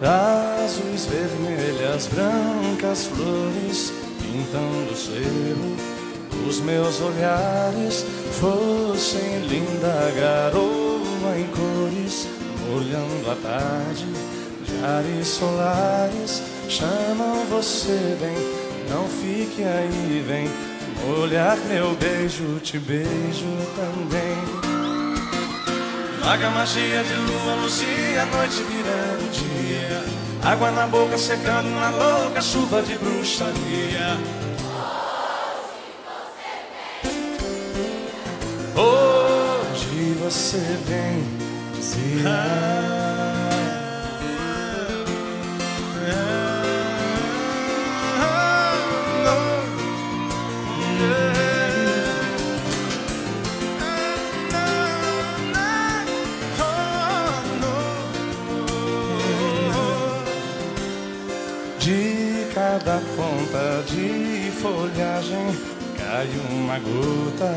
Azuis, vermelhas, brancas flores pintando o cerro. Os meus olhares fossem linda garoa em cores, molhando a tarde. De ares solares chamam você bem, não fique aí, vem molhar meu beijo, te beijo também. Maga magia de lua, lucia, noite virando dia. Água na boca secando na louca chuva de bruxaria. Você vem dizia. De cada ponta de folhagem cai uma gota.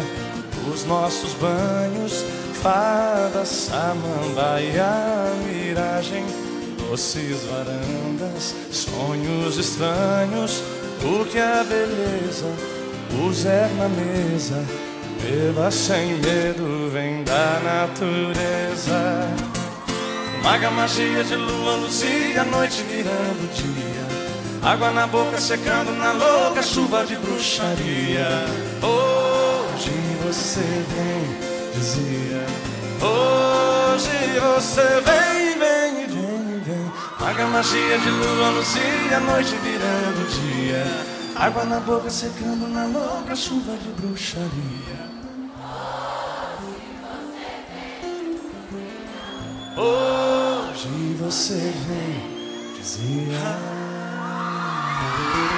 Os nossos banhos, fada, samambaia, miragem, doces varandas, sonhos estranhos. O que a beleza puser na mesa, beba sem medo, vem da natureza. Maga magia de lua, luzia, noite virando dia. Água na boca secando na louca chuva de bruxaria. Hoje você vem, dizia. Hoje você vem, vem, vem, vem. Maga magia de lua, luzia, noite virando dia. Água na boca secando na louca chuva de bruxaria. Hoje você vem, dizia. Thank you.